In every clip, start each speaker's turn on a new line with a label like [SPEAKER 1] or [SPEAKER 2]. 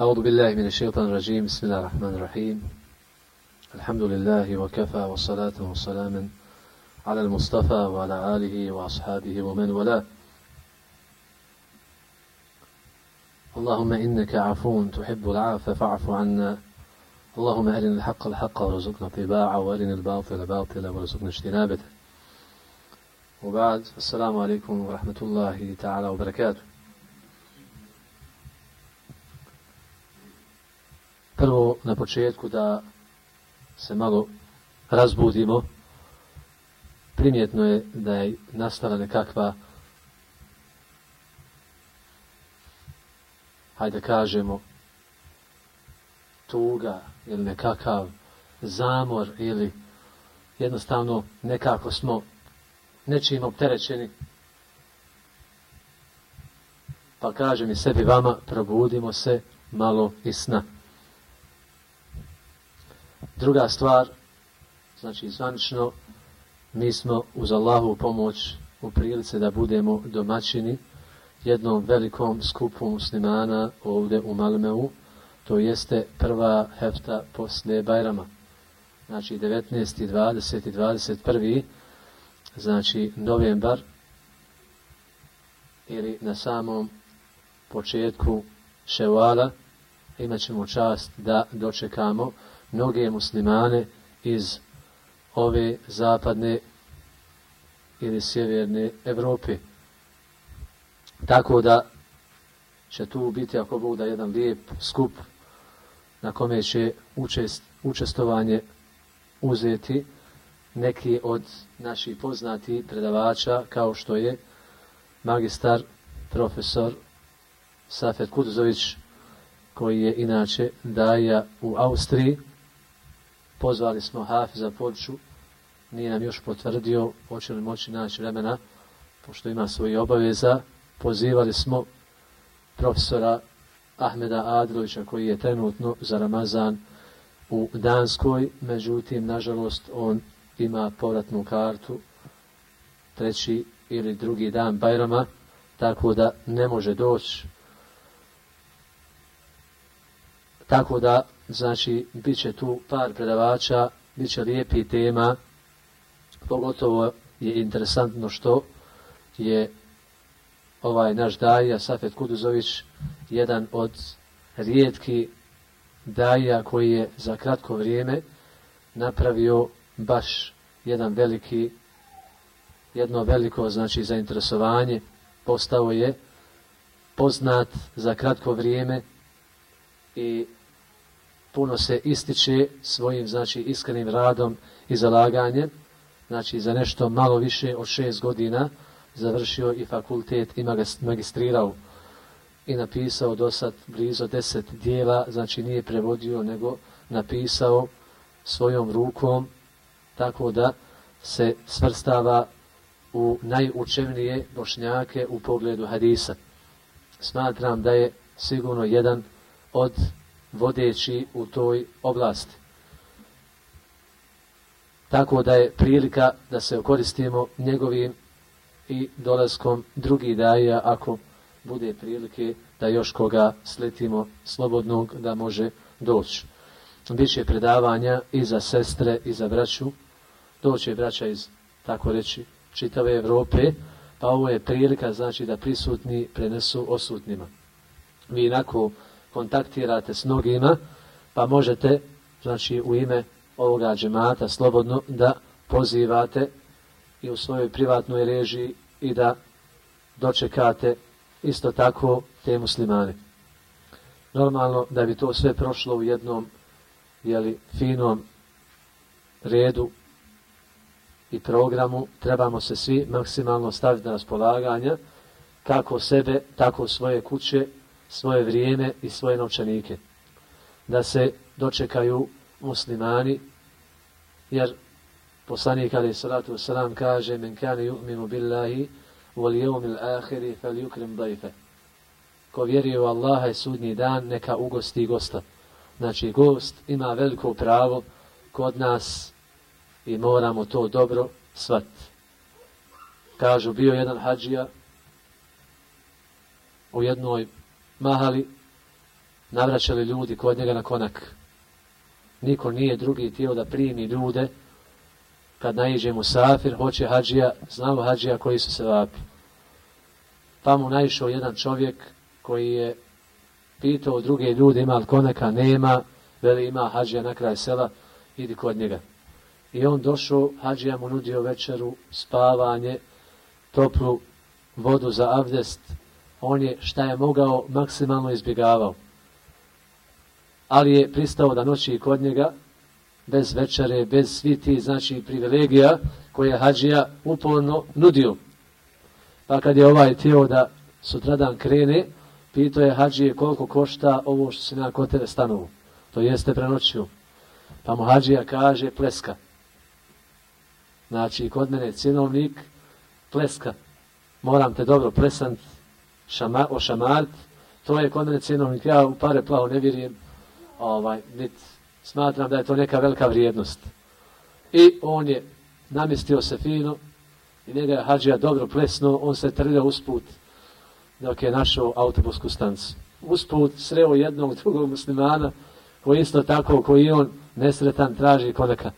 [SPEAKER 1] أعوذ بالله من الشيطان الرجيم. بسم الله الرحمن الرحيم. الحمد لله وكفى والصلاة والسلام على المصطفى وعلى آله وأصحابه ومن ولا اللهم إنك عفو تحب العافى فاعف عنا. اللهم أرنا الحق الحق ورزقنا اتباعه وأرنا الباطل باطلا ورزقنا اجتنابه. وبعد السلام عليكم ورحمة الله تعالى وبركاته. Prvo na početku da se malo razbudimo. Primjetno je da je nastala nekakva hajde kažemo tuga ili nekakav zamor ili jednostavno nekako smo nečim opterećeni pa kažem i sebi vama probudimo se malo i sna druga stvar znači zvanično mi smo uz Allahu pomoć u prilice da budemo domaćini jednom velikom skupu muslimana ovdje u Malmeu to jeste prva hefta posle Bajrama. Znači 19. 20. 21. Znači novembar ili na samom početku ševala imat ćemo čast da dočekamo mnoge muslimane iz ove zapadne ili sjeverne Evrope. Tako da će tu biti, ako Bog da, jedan lijep skup na kome će učest, učestovanje uzeti neki od naših poznati predavača kao što je magistar, profesor Safet Kuduzović koji je inače daja u Austriji. Pozvali smo Hafiza Podču, nije nam još potvrdio, hoće li moći naći vremena, pošto ima svoje obaveza. Pozivali smo profesora Ahmeda Adrovića, koji je trenutno za Ramazan u Danskoj, međutim, nažalost, on ima povratnu kartu treći ili drugi dan Bajrama, tako da ne može doći. Tako da, znači, bit će tu par predavača, bit će lijepi tema, pogotovo je interesantno što je ovaj naš daja, Safet Kuduzović, jedan od rijetki daja koji je za kratko vrijeme napravio baš jedan veliki, jedno veliko znači zainteresovanje, postao je poznat za kratko vrijeme i puno se ističe svojim znači iskrenim radom i zalaganjem, znači za nešto malo više od šest godina završio i fakultet i magistrirao i napisao do sad blizo deset dijela, znači nije prevodio, nego napisao svojom rukom, tako da se svrstava u najučevnije bošnjake u pogledu hadisa. Smatram da je sigurno jedan od vodeći u toj oblasti. Tako da je prilika da se koristimo njegovim i dolaskom drugi daja ako bude prilike da još koga sletimo slobodnog da može doći. Biće predavanja i za sestre i za braću. Doće braća iz, tako reći, čitave Evrope, pa ovo je prilika znači da prisutni prenesu osutnima. Vi inako kontaktirate s mnogima, pa možete, znači u ime ovoga džemata slobodno da pozivate i u svojoj privatnoj režiji i da dočekate isto tako te muslimane. Normalno da bi to sve prošlo u jednom jeli, finom redu i programu, trebamo se svi maksimalno staviti na raspolaganja kako sebe, tako svoje kuće, svoje vrijeme i svoje novčanike. Da se dočekaju muslimani, jer poslanik alaih salatu wasalam kaže men kane yu'minu billahi wal yawmil akhir falyukrim dajfe. ko vjeruje u Allaha i sudnji dan neka ugosti gosta znači gost ima veliko pravo kod nas i moramo to dobro svat kažu bio jedan hađija u jednoj mahali navraćali ljudi kod njega na konak. Niko nije drugi tijelo da primi ljude kad naiđe mu safir, hoće hađija, znamo hađija koji su se vapi. Pa mu naišao jedan čovjek koji je pitao druge ljude ima li konaka, nema, veli ima hađija na kraj sela, idi kod njega. I on došao, hađija mu nudio večeru, spavanje, toplu vodu za avdest, on je šta je mogao maksimalno izbjegavao. Ali je pristao da noći kod njega, bez večere, bez svi ti, znači, privilegija koje je hađija uporno nudio. Pa kad je ovaj tijelo da sutradan krene, pito je hađije koliko košta ovo što se na kod tebe stanovu. To jeste prenoćio. Pa mu hađija kaže pleska. Znači, kod mene je cinovnik pleska. Moram te dobro plesant, šama, ošamart. To je kod mene cinovnik. Ja u pare plavo ne vjerujem. Ovaj, nit, smatram da je to neka velika vrijednost. I on je namistio se fino i njega je hađija dobro plesno. On se trljao usput dok je našao autobusku stancu. Usput sreo jednog drugog muslimana koji isto tako koji on nesretan traži koneka.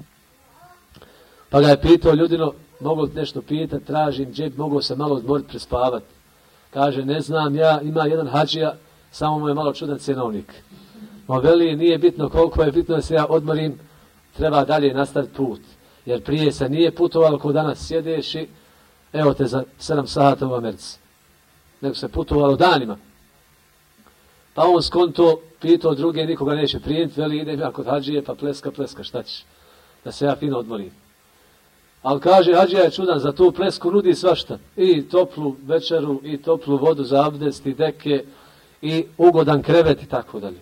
[SPEAKER 1] Pa ga je pitao ljudino, mogu nešto pitati, tražim džep, mogu se malo odmoriti, prespavati. Kaže, ne znam, ja ima jedan hađija, samo mu je malo čudan cenovnik. Ma veli, nije bitno koliko je bitno da se ja odmorim, treba dalje nastaviti put. Jer prije se nije putovalo ko danas sjedeš i evo te za 7 sata u Americi. Nego se putovalo danima. Pa on skonto pitao druge, nikoga neće prijeti, veli idem ja kod hađije, pa pleska, pleska, šta ćeš? Da se ja fino odmorim. Ali kaže, Hadžija je čudan, za tu plesku nudi svašta. I toplu večeru, i toplu vodu za abdest, i deke, i ugodan krevet i tako dalje.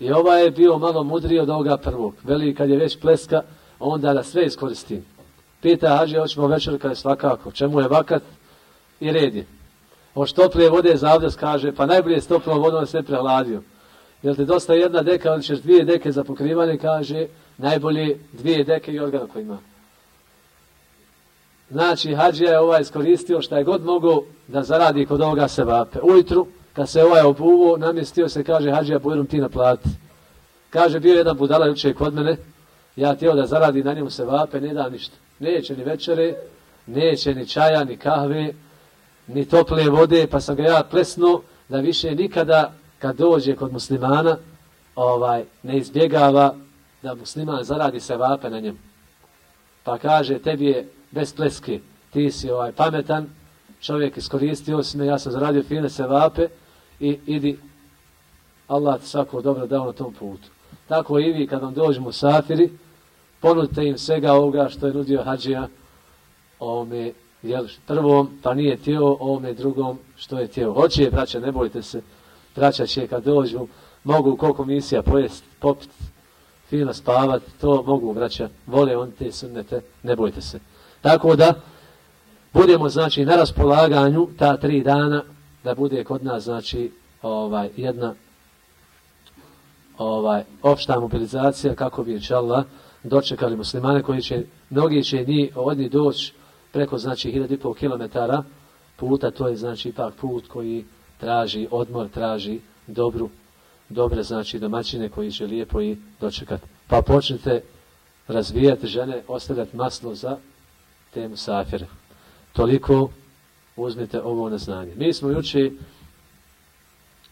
[SPEAKER 1] I ova je bio malo mudriji od ovoga prvog. Veli, kad je već pleska, onda da sve iskoristim. Pita Hadžija, hoćemo večer, kada je svakako. Čemu je vakat? I red je. O toplije vode za abdest kaže, pa najbolje s toplom vodom sve prehladio. Jel ti dosta jedna deka, ali ćeš dvije deke za pokrivanje, kaže, najbolje dvije deke i organa koji ima. Znači, hađija je ovaj iskoristio šta je god mogo da zaradi kod ovoga sevape. Ujutru, kad se ovaj obuvo, namjestio se, kaže, hađija, pojedom ti na plati. Kaže, bio jedan budala juče kod mene, ja tijelo da zaradi na njemu sevape, ne da ništa. Neće ni večere, neće ni čaja, ni kahve, ni tople vode, pa sam ga ja plesno da više nikada kad dođe kod muslimana ovaj ne izbjegava da musliman zaradi sebape na njemu. Pa kaže, tebi je bez pleske, ti si ovaj pametan, čovjek iskoristio si me, ja sam zaradio fine se vape i idi, Allah ti svako dobro dao na tom putu. Tako i vi kad vam dođemo u safiri, ponudite im svega ovoga što je nudio hađija ovome jel, prvom, pa nije tijelo, ovome drugom, što je tijelo. Hoće je, braća, ne bojte se, braća će kad dođu, mogu koliko misija pojest, popit, fino spavat, to mogu, braća, vole on te sunnete, ne bojte se. Tako da, budemo, znači, na raspolaganju ta tri dana, da bude kod nas, znači, ovaj, jedna ovaj, opšta mobilizacija, kako bi, inshallah dočekali muslimane koji će, mnogi će ni od njih doći preko znači 1.5 km puta, to je znači ipak put koji traži odmor, traži dobru, dobre znači domaćine koji će lijepo i dočekati. Pa počnite razvijati žene, ostavljati maslo za te musafire. Toliko uzmite ovo na znanje. Mi smo juče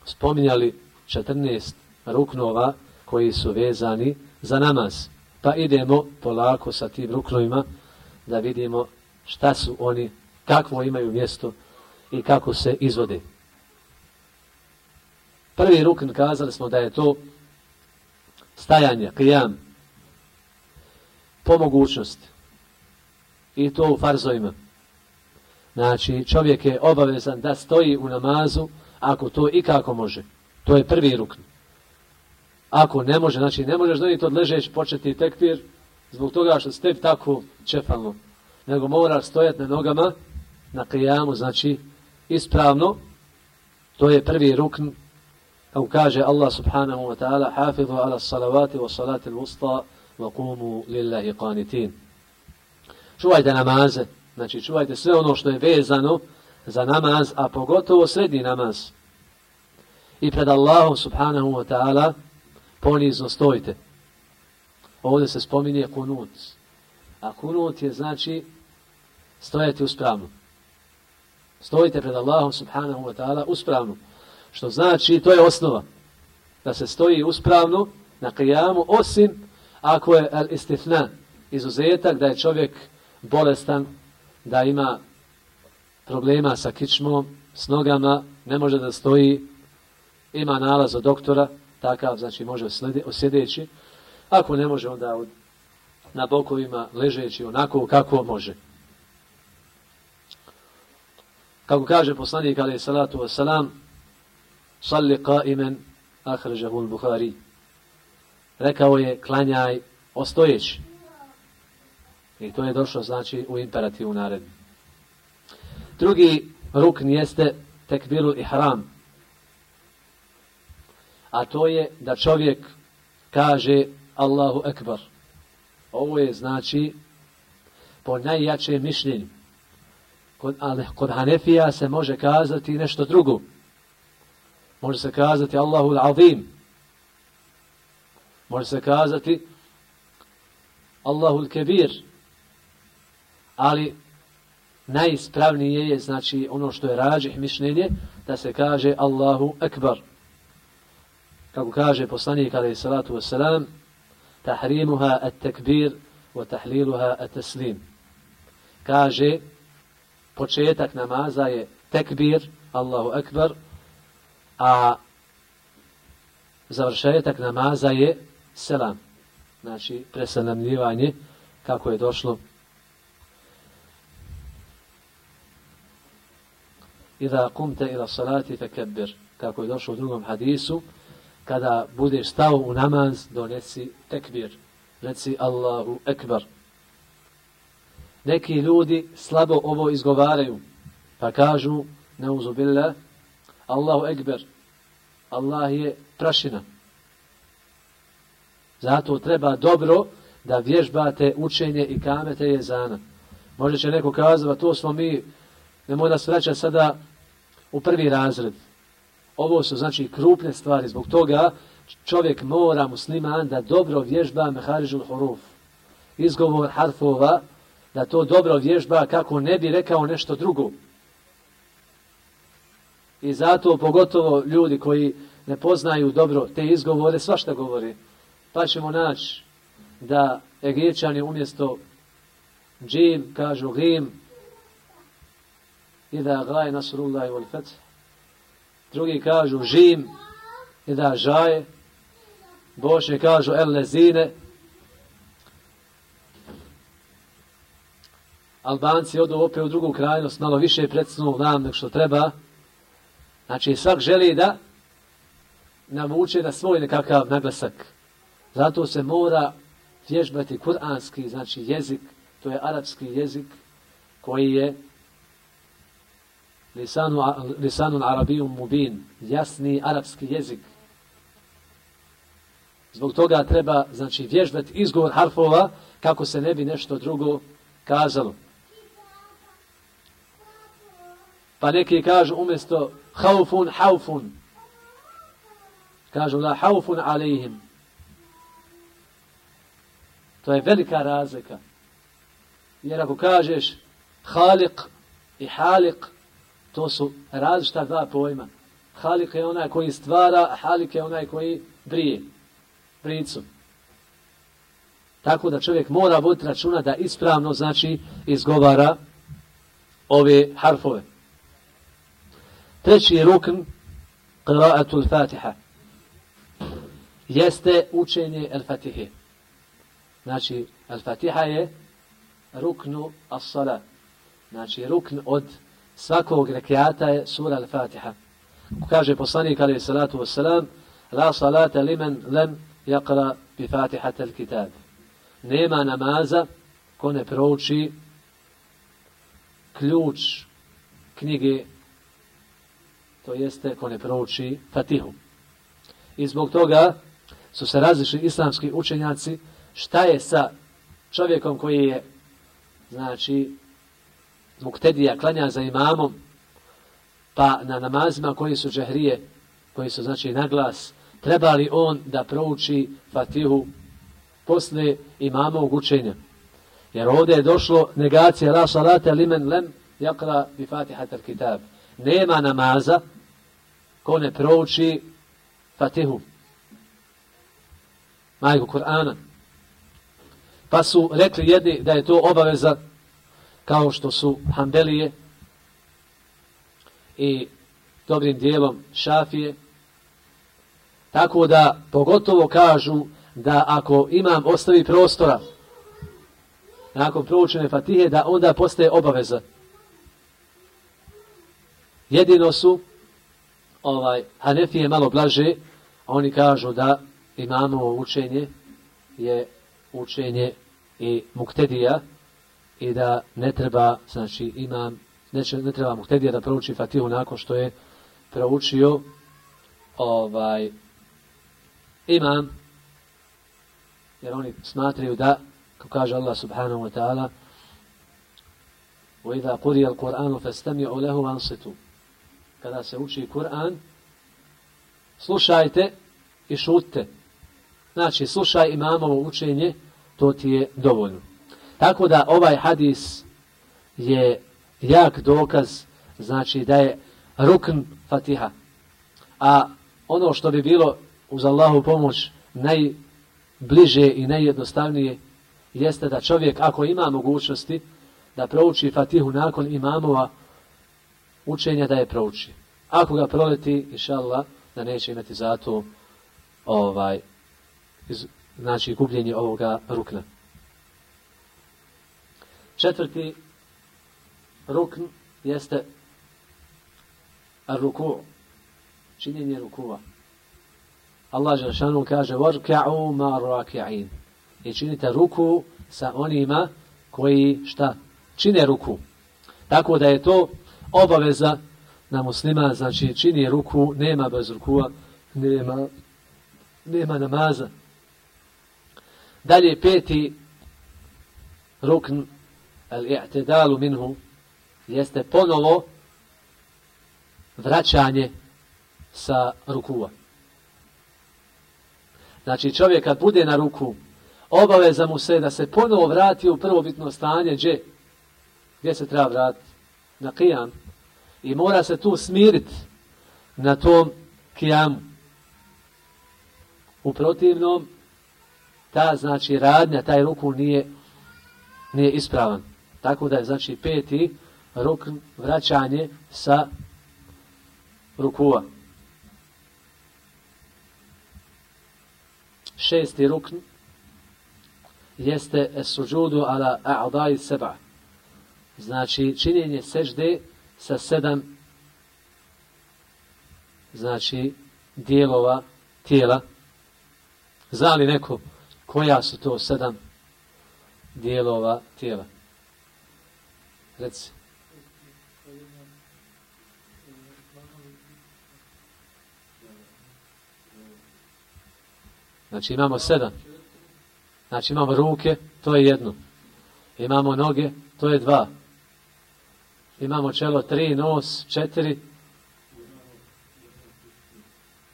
[SPEAKER 1] spominjali 14 ruknova koji su vezani za namaz. Pa idemo polako sa tim ruknovima da vidimo šta su oni, kakvo imaju mjesto i kako se izvode. Prvi rukn kazali smo da je to stajanje, krijam, po mogućnosti. I to u farzovima. Znači, čovjek je obavezan da stoji u namazu ako to i kako može. To je prvi rukn. Ako ne može, znači ne možeš donijeti od ležeć početi tekbir zbog toga što ste tako čefalno nego mora stojati na nogama na kijamu, znači ispravno, to je prvi rukn, kao kaže Allah subhanahu wa ta'ala, hafidhu ala salavati wa salati l-usta wa kumu lillahi qanitin. Čuvajte namaze, znači čuvajte sve ono što je vezano za namaz, a pogotovo srednji namaz. i pred Allahom subhanahu wa ta'ala ponizno stojite. Ovdje se spominje kunut. A kunut je znači stojati uspravno. Stojite pred Allahom subhanahu wa ta'ala uspravno. Što znači, to je osnova. Da se stoji uspravno na kijamu, osim ako je al istifna, izuzetak da je čovjek bolestan, da ima problema sa kičmom, s nogama, ne može da stoji, ima nalaz od doktora, takav, znači može osjedeći, ako ne može onda na bokovima ležeći onako kako može. Kako kaže poslanik ali salatu wasalam, salli qaimen ahrežahul Bukhari. Rekao je, klanjaj ostojeći. I to je došlo, znači, u imperativu naredbi. Drugi rukn jeste tekbiru ihram. A to je da čovjek kaže Allahu ekbar. Ovo je, znači, po najjačem mišljenju. Kod, ali kod Hanefija se može kazati nešto drugo. Može se kazati Allahu al-Azim. Može se kazati Allahu al-Kebir. Ali najispravnije je, znači, ono što je rađih mišljenje, da se kaže Allahu Akbar. Kako kaže poslanik, alaih salatu wasalam, tahrimuha at takbir wa tahliluha at-taslim. Kaže, početak namaza je tekbir, Allahu Akbar, a završetak namaza je selam. Znači, preselamljivanje, kako je došlo Iza kumte ila salati fe. Kako je došlo u drugom hadisu, kada budeš stao u namaz, donesi tekbir. Reci Allahu ekbar. Neki ljudi slabo ovo izgovaraju, pa kažu, neuzubillah, Allahu ekber, Allah je prašina. Zato treba dobro da vježbate učenje i kamete jezana. Može će neko kazati, to smo mi, nemoj da se vraća sada u prvi razred. Ovo su znači krupne stvari, zbog toga čovjek mora musliman da dobro vježba meharižul huruf. Izgovor harfova, da to dobro vježba kako ne bi rekao nešto drugo. I zato pogotovo ljudi koji ne poznaju dobro te izgovore, svašta govori. Pa ćemo naći da Egirčani umjesto džim kažu gim, i da gaje nasrullahi wal fath. Drugi kažu žim i da žaje. Bošnje kažu el lezine. Albanci odu opet u drugu krajnost, malo više predsnu nam nek što treba. Znači svak želi da navuče na svoj nekakav naglasak. Zato se mora vježbati kuranski, znači jezik, to je arapski jezik koji je lisanu, lisanun arabijum mubin, jasni arapski jezik. Zbog toga treba, znači, vježbati izgovor harfova kako se ne bi nešto drugo kazalo. Pa neki kažu umjesto haufun, haufun. Kažu la haufun alejhim. To je velika razlika. Jer ako kažeš halik i halik, To su različita dva pojma. Halik je onaj koji stvara, a halik je onaj koji brije. Bricu. Tako da čovjek mora voditi računa da ispravno znači izgovara ove harfove. Treći rukn qira'atul fatiha jeste učenje al-fatihe. Znači, al-fatiha je ruknu as-salat. Znači, rukn od svakog rekiata je sura al-Fatiha. Kaže poslanik alaih salatu wassalam, la salata limen lem jakra bi Fatihat al-Kitab. Nema namaza ko ne prouči ključ knjige, to jeste ko ne prouči Fatihu. I zbog toga su se različni islamski učenjaci šta je sa čovjekom koji je znači muktedija klanja za imamom, pa na namazima koji su džehrije, koji su znači na glas, treba li on da prouči Fatihu posle imamovog učenja? Jer ovdje je došlo negacija la salata limen lem jakra bi fatihat al kitab. Nema namaza ko ne prouči Fatihu. Majku Kur'ana. Pa su rekli jedni da je to obaveza kao što su Hanbelije i dobrim dijelom Šafije. Tako da pogotovo kažu da ako imam ostavi prostora nakon proučene fatihe, da onda postaje obaveza. Jedino su ovaj Hanefije malo blaže, a oni kažu da imamo učenje je učenje i muktedija i da ne treba, znači imam, ne, ne treba muktedija da prouči fatihu nakon što je proučio ovaj imam jer oni smatraju da kao kaže Allah subhanahu wa ta'ala وَإِذَا قُرِيَ الْقُرْآنُ فَاسْتَمِعُ لَهُ وَانْصِتُ Kada se uči Kur'an, slušajte i šutite. Znači, slušaj imamovo učenje, to ti je dovoljno. Tako da ovaj hadis je jak dokaz, znači da je rukn fatiha. A ono što bi bilo uz Allahu pomoć najbliže i najjednostavnije jeste da čovjek ako ima mogućnosti da prouči fatihu nakon imamova učenja da je prouči. Ako ga proleti, inša Allah, da neće imati zato ovaj, iz, znači gubljenje ovoga rukna. Četvrti rukn jeste ruku, činjenje rukua. Allah Žešanu kaže وَرْكَعُوا مَا رَاكِعِينَ I činite ruku sa onima koji šta? Čine ruku. Tako da je to obaveza na muslima, znači čini ruku, nema bez rukua, nema, nema namaza. Dalje peti rukn al-i'tidalu minhu jeste ponovo vraćanje sa rukua. Znači čovjek kad bude na ruku, obaveza mu se da se ponovo vrati u prvobitno stanje, gdje? Gdje se treba vratiti? Na kijam. I mora se tu smiriti na tom kijamu. U protivnom, ta znači radnja, taj ruku nije, nije ispravan. Tako da je znači peti ruk vraćanje sa rukua. Šesti rukn jeste suđudu ala a'daj seba. Znači činjenje sežde sa sedam znači dijelova tijela. Zna li neko koja su to sedam dijelova tijela? Reci. Znači imamo sedam. Znači imamo ruke, to je jedno. Imamo noge, to je dva. Imamo čelo, tri, nos, četiri.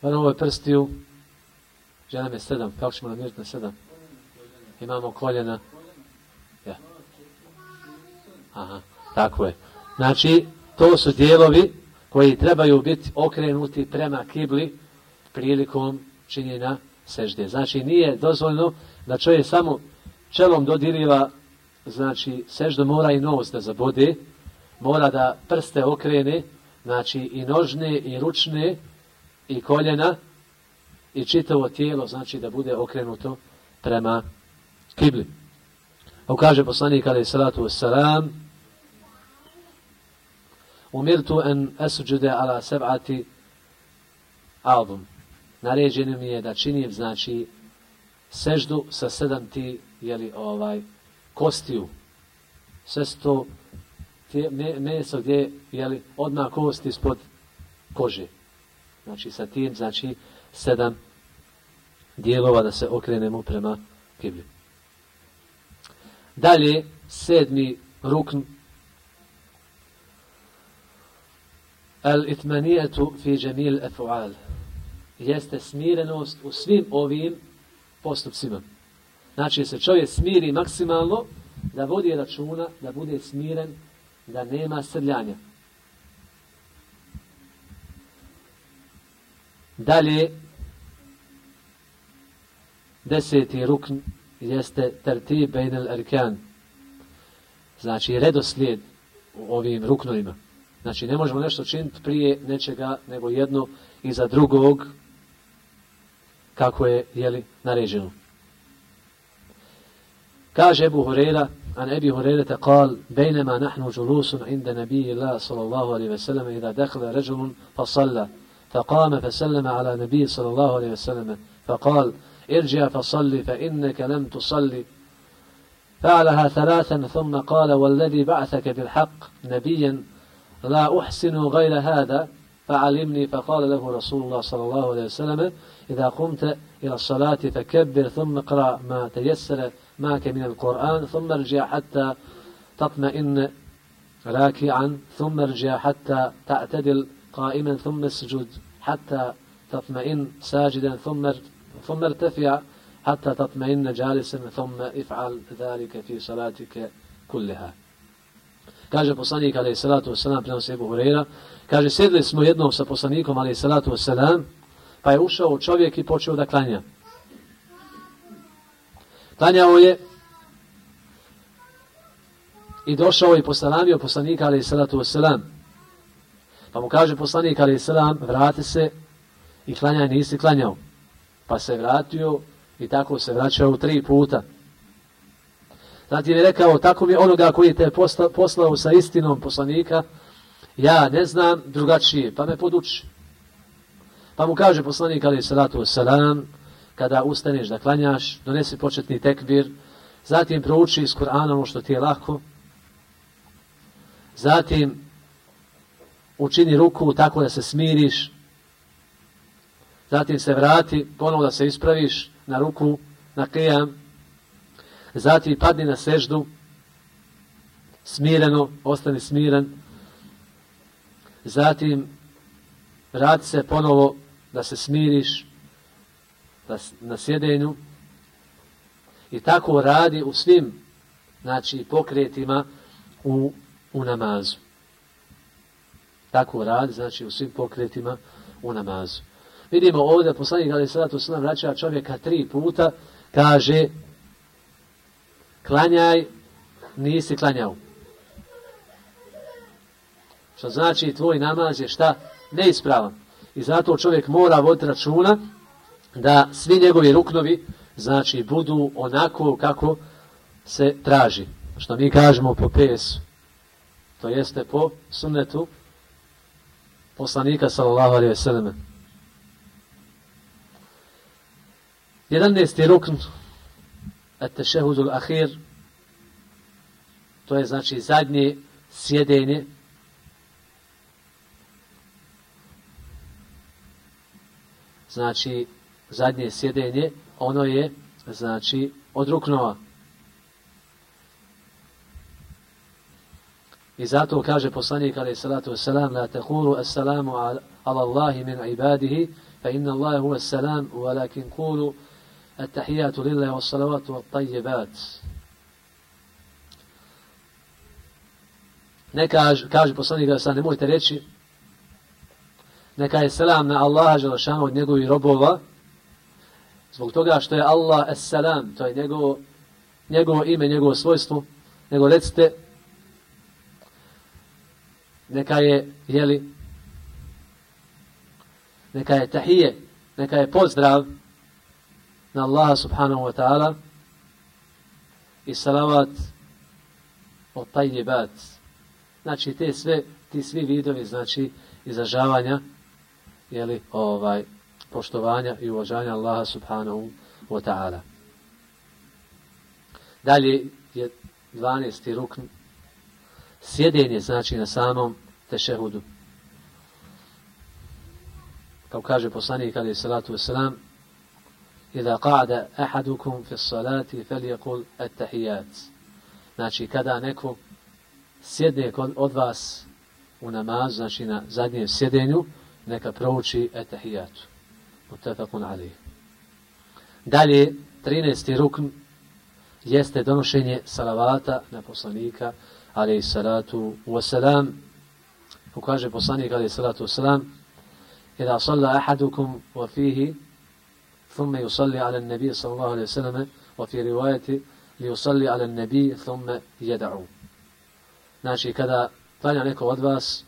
[SPEAKER 1] Pa je prstiju. Žena je sedam. Kako ćemo namiriti na sedam? Imamo koljena. Ja. Aha, tako je. Znači, to su dijelovi koji trebaju biti okrenuti prema kibli prilikom činjenja sežde. Znači, nije dozvoljno da čovjek samo čelom dodiriva, znači, seždu mora i nos da zabode, mora da prste okrene, znači, i nožne, i ručne, i koljena, i čitavo tijelo, znači, da bude okrenuto prema kibli. Ukaže kaže poslanik, ali salatu wassalam, umirtu en esuđude ala seb'ati album naređeno mi je da činim, znači, seždu sa sedam ti, jeli, ovaj, kostiju. Sve to tije, meso gdje, jeli, odmah kost ispod kože. Znači, sa tim, znači, sedam dijelova da se okrenemo prema kibli. Dalje, sedmi rukn al-itmanijetu fi džemil efu'al jeste smirenost u svim ovim postupcima. Znači se čovjek smiri maksimalno da vodi računa, da bude smiren, da nema srljanja. Dalje, deseti rukn jeste tertib bejnel erkan. Znači redoslijed u ovim ruknovima. Znači ne možemo nešto činiti prije nečega nego jedno iza drugog kako je jeli, naređeno. Kaže Ebu Hureyra, an Ebi Hureyre قال بينما نحن جلوس عند نبي الله صلى الله عليه وسلم إذا دخل رجل فصلى فقام فسلم على نبي صلى الله عليه وسلم فقال ارجع فصلي فإنك لم تصلي فعلها ثلاثا ثم قال والذي بعثك بالحق نبيا لا أحسن غير هذا فعلمني فقال له رسول الله صلى الله عليه وسلم إذا قمت إلى الصلاة فكبر ثم اقرأ ما تيسر معك من القرآن ثم ارجع حتى تطمئن راكعا ثم ارجع حتى تعتدل قائما ثم اسجد حتى تطمئن ساجدا ثم ثم ارتفع حتى تطمئن جالسا ثم افعل ذلك في صلاتك كلها. Kaže poslanik alaih salatu wasalam prenosi Ebu Hureyra. Kaže, sjedli smo jednom sa poslanikom ali salatu wasalam, pa je ušao čovjek i počeo da klanja. Klanjao je i došao i posalamio poslanika ali salatu wasalam. Pa mu kaže poslanik ali salam, vrati se i klanjaj, nisi klanjao. Pa se vratio i tako se vraćao tri puta. Zatim je rekao, tako mi onoga koji te posla, poslao sa istinom poslanika, ja ne znam drugačije, pa me poduči. Pa mu kaže poslanik, ali salatu salam, kada ustaneš da klanjaš, donesi početni tekbir, zatim prouči iz Kur'ana ono što ti je lako, zatim učini ruku tako da se smiriš, zatim se vrati, ponovo da se ispraviš na ruku, na kijam, Zatim padni na seždu, smireno, ostani smiren. Zatim radi se ponovo da se smiriš da, na sjedenju. I tako radi u svim znači, pokretima u, u namazu. Tako radi, znači u svim pokretima u namazu. Vidimo ovdje, poslanik Ali Sadatu Salam vraća čovjeka tri puta, kaže, klanjaj, nisi klanjao. Što znači tvoj namaz je šta? Neispravan. I zato čovjek mora voditi računa da svi njegovi ruknovi znači budu onako kako se traži. Što mi kažemo po pesu. To jeste po sunnetu poslanika sallallahu alaihi ve selleme. 11. rukn التشهد الأخير to je znači zadnje sjedenje. Znači zadnje sjedenje ono je znači od ruknova. I zato kaže poslanik ali salatu wasalam la tehuru assalamu ala Allahi min ibadihi fa inna Allahi huva salam walakin kuru التحيات لله والصلوات والطيبات ne kaže, kaže poslanik da sad nemojte reći neka je selam na Allaha Želešanu od njegovih robova zbog toga što je Allah es selam to je njegovo, njegovo ime, njegovo svojstvo nego recite neka je jeli neka je tahije neka je pozdrav na Allaha subhanahu wa ta'ala i salavat od tajljibat. Znači, te sve, ti svi vidovi, znači, izražavanja, jeli, ovaj, poštovanja i uvažanja Allaha subhanahu wa ta'ala. Dalje je 12. rukn, sjedenje, znači, na samom tešehudu. Kao kaže poslanik, ali salatu wasalam, idha qa'ada ahadukum fi s-salati falyaqul at-tahiyyat. Znači kada neko sjedne kod od vas u namaz, znači na zadnjem sjedenju, neka prouči at-tahiyyat. Muttafaqun alayh. Dalje 13. rukn jeste donošenje salavata na poslanika alejhi salatu wassalam. Ko kaže poslanik alejhi salatu wassalam: Ida salla ahadukum wa fihi ثم يصلي على النبي صلى الله عليه وسلم وفي رواية ليصلي على النبي ثم يدعو znači kada klanja neko od vas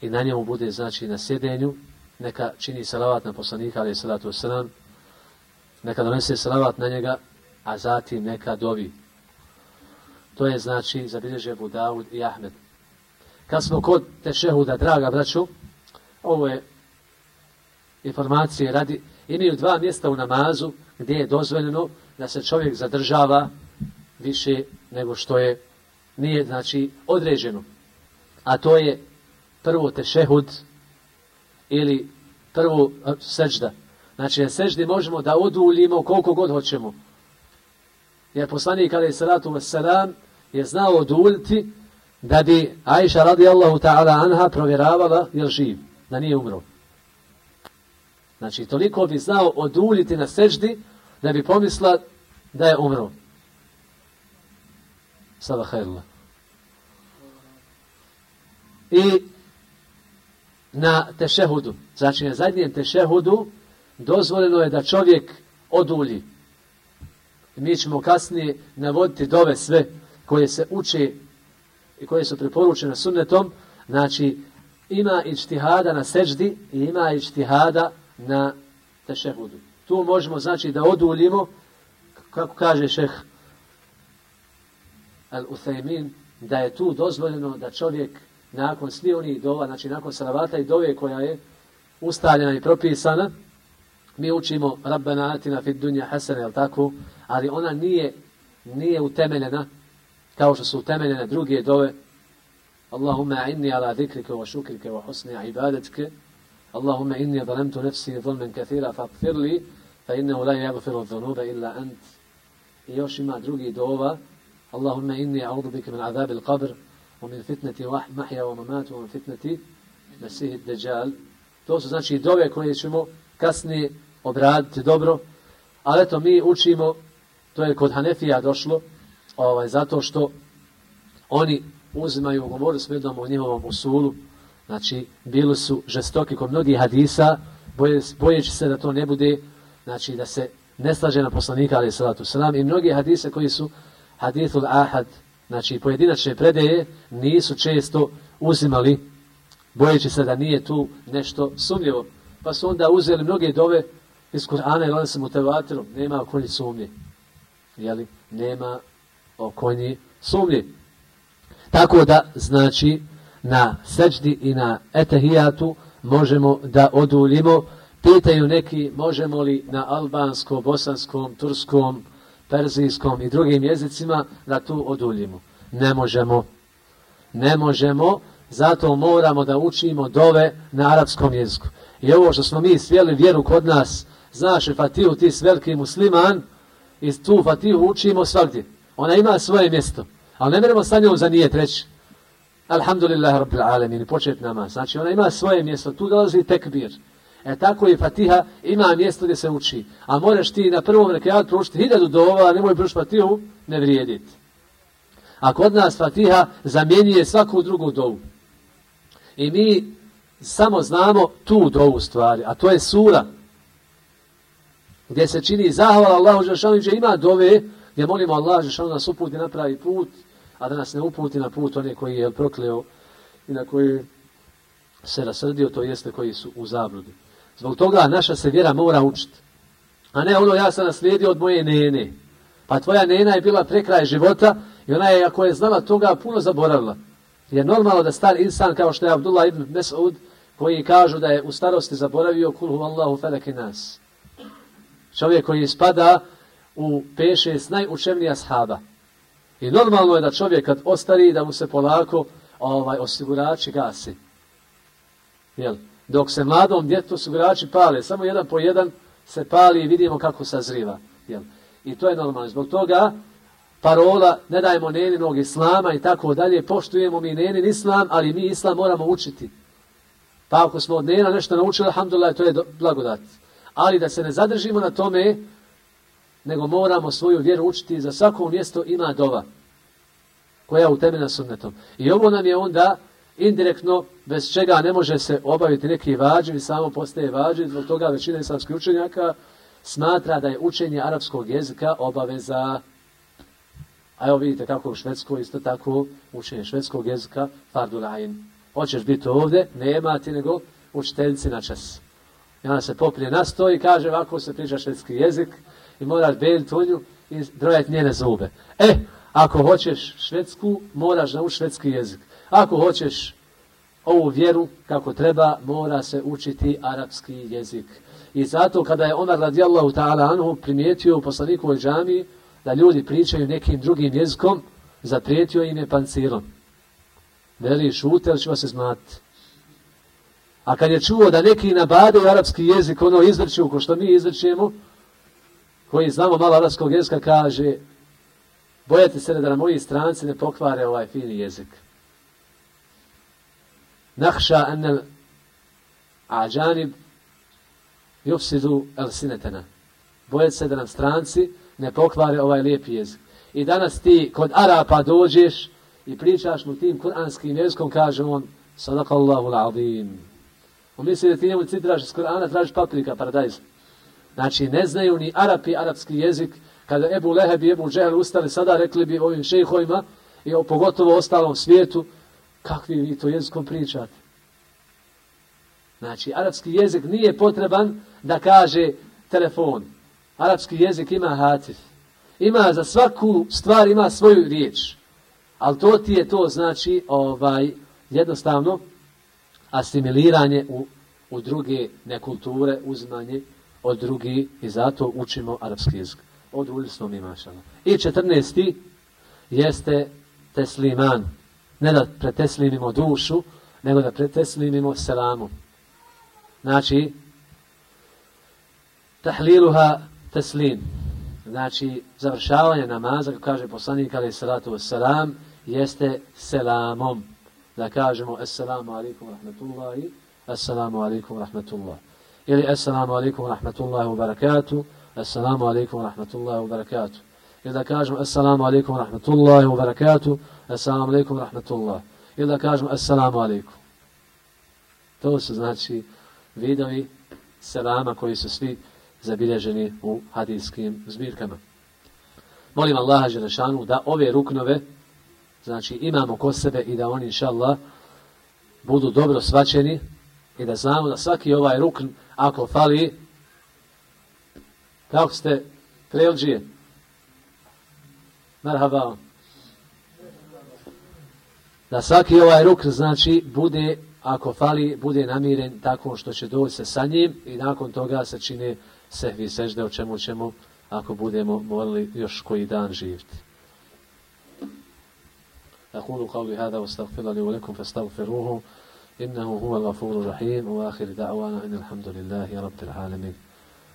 [SPEAKER 1] i na njemu bude znači na sjedenju neka čini salavat na poslanika ali salatu wasalam neka donese salavat na njega a zatim neka dovi to je znači zabilježio Abu Dawud i Ahmed kad smo kod tešehuda draga braću ovo je informacije radi, imaju dva mjesta u namazu gdje je dozvoljeno da se čovjek zadržava više nego što je nije znači određeno. A to je prvo tešehud ili prvo sežda. Znači na seždi možemo da oduljimo koliko god hoćemo. Jer poslanik je salatu wassalam je znao oduljiti da bi Aisha radijallahu ta'ala anha provjeravala jel živ da nije umro. Znači, toliko bi znao oduljiti na seždi da bi pomisla da je umro. Sada hajrla. I na tešehudu, znači na zadnjem tešehudu, dozvoljeno je da čovjek odulji. Mi ćemo kasnije navoditi dove sve koje se uče i koje su preporučene sunnetom, znači ima ičtihada na seždi i ima ičtihada na tešehudu. Tu možemo znači da oduljimo, kako kaže šeh Al-Uthaymin, da je tu dozvoljeno da čovjek nakon svi onih dova, znači nakon salavata i dove koja je ustaljena i propisana, mi učimo Rabbena Atina fid dunja hasene, jel tako? Ali ona nije, nije utemeljena kao što su utemeljene druge dove Allahumma inni ala zikrike wa šukrike wa husni ibadetke اللهم إني ظلمت نفسي ظلما كثيرا فاغفر لي فإنه لا يغفر الذنوب إلا أنت يوشي مع دروغي دوبا اللهم إني أعوذ بك من عذاب القبر ومن فتنة محيا وممات ومن فتنة مسيح الدجال To su znači dove koje ćemo kasnije obraditi dobro. Ali to mi učimo, to je kod Hanefija došlo, ovaj, zato što oni uzimaju, govorili smo jednom o njihovom usulu, znači, bili su žestoki kod mnogih hadisa, boje, bojeći se da to ne bude, znači, da se ne slaže na poslanika, ali salatu salam, i mnogi hadise koji su hadithul ahad, znači, pojedinačne predeje, nisu često uzimali, bojeći se da nije tu nešto sumljivo. Pa su onda uzeli mnoge dove iz Kur'ana i lansam u nema nema okonji sumlje. Jeli? Nema okonji sumlje. Tako da, znači, na seđdi i na etehijatu možemo da oduljimo. Pitaju neki, možemo li na albanskom, bosanskom, turskom, perzijskom i drugim jezicima da tu oduljimo. Ne možemo. Ne možemo, zato moramo da učimo dove na arapskom jeziku. I ovo što smo mi svijeli vjeru kod nas, znaš Fatihu, ti si veliki musliman, i tu Fatihu učimo svakdje. Ona ima svoje mjesto. Ali ne meremo sa njom za nije treći. Alhamdulillah rabbil alamin, počet namaz. Znači ona ima svoje mjesto, tu dolazi tekbir. E tako i Fatiha ima mjesto gdje se uči. A moraš ti na prvom rekiat proučiti hiljadu dova, a nemoj prušiti Fatihu, ne vrijediti. A kod nas Fatiha zamjenjuje svaku drugu dovu. I mi samo znamo tu dovu stvari, a to je sura. Gdje se čini zahvala Allahu Žešanu, ima dove, gdje molimo Allah Žešanu nas uputi na napravi put, a da nas ne uputi na put one koji je prokleo i na koji se rasrdio, to jeste koji su u zabludi. Zbog toga naša se vjera mora učiti. A ne ono ja sam naslijedio od moje nene. Pa tvoja nena je bila prekraj života i ona je, ako je znala toga, puno zaboravila. Je normalno da star insan kao što je Abdullah ibn Mes'ud, koji kažu da je u starosti zaboravio kulhu Allahu feleke nas. Čovjek koji spada u peše s najučevnija shaba. I normalno je da čovjek kad ostari da mu se polako ovaj osigurači gasi. Jel? Dok se mladom djetu osigurači pale, samo jedan po jedan se pali i vidimo kako sazriva. Jel? I to je normalno. Zbog toga parola ne dajemo neninog islama i tako dalje. Poštujemo mi nenin islam, ali mi islam moramo učiti. Pa ako smo od nena nešto naučili, alhamdulillah, to je blagodat. Ali da se ne zadržimo na tome, nego moramo svoju vjeru učiti, za svako mjesto ima dova, koja je utemeljena sunnetom. I ovo nam je onda indirektno, bez čega ne može se obaviti neki vađiv i samo postaje vađiv, zbog toga većina islamskih učenjaka smatra da je učenje arapskog jezika obaveza. A evo vidite kako u Švedskoj isto tako učenje švedskog jezika, fardulajin. Hoćeš biti ovdje, nema ti nego učiteljici na čas. I ona se poprije nastoji i kaže ovako se priča švedski jezik i moraš bel ulju i drojati njene zube. E, ako hoćeš švedsku, moraš naučiti švedski jezik. Ako hoćeš ovu vjeru kako treba, mora se učiti arapski jezik. I zato kada je Omar radijallahu ta'ala anhu primijetio u poslanikovoj džami da ljudi pričaju nekim drugim jezikom, zaprijetio im je pancirom. Veli šute, ali ću vas izmati. A kad je čuo da neki nabade arapski jezik, ono izvrću, ko što mi izvrćemo, koji znamo malo arabskog jezika, kaže, bojate se da na moji stranci ne pokvare ovaj fini jezik. Nahša enel ađanib jufsidu el sinetena. Bojate se da nam stranci ne pokvare ovaj lijepi jezik. I danas ti kod Arapa dođeš i pričaš mu tim kuranskim jezikom, kaže on, sadakallahu la'adim. On misli da ti njemu citraš iz Kur'ana, tražiš paprika, paradajz. Znači, ne znaju ni Arapi arapski jezik. Kada Ebu Leheb i Ebu Džehel ustali sada, rekli bi ovim šejhojima i pogotovo ostalom svijetu, kakvi vi to jezikom pričate. Znači, arapski jezik nije potreban da kaže telefon. Arapski jezik ima hatif. Ima za svaku stvar, ima svoju riječ. Ali to ti je to, znači, ovaj jednostavno asimiliranje u, u druge nekulture, uzmanje od drugi i zato učimo arapski jezik. Odvuli smo mi mašala. I četrnesti jeste tesliman. Ne da preteslimimo dušu, nego da preteslimimo selamu. Znači, tahliluha teslim. Znači, završavanje namaza, kako kaže poslanik ali salatu selam, jeste selamom. Da kažemo, assalamu alaikum rahmatullahi, assalamu alaikum rahmatullahi. Ili assalamu alaikum rahmatullahi wa barakatuh, assalamu alaikum rahmatullahi wa barakatuh. Ili da kažemo, assalamu alaikum rahmatullahi wa barakatuh, assalamu alaikum rahmatullahi. Ili da kažemo, assalamu alaikum. To su znači vidovi selama koji su svi zabilježeni u hadijskim zbirkama. Molim Allaha Želešanu da ove ruknove znači imamo kod sebe i da oni inša Allah budu dobro svačeni i da znamo da svaki ovaj rukn ako fali kako ste prelđije marhaba da svaki ovaj rukn znači bude ako fali, bude namiren tako što će doći se sa njim i nakon toga se čine sehvi sežde o čemu ćemo ako budemo morali još koji dan živjeti. أقول قولي هذا واستغفر لي ولكم فاستغفروه إنه هو الغفور الرحيم. وآخر دعوانا إن الحمد لله رب العالمين.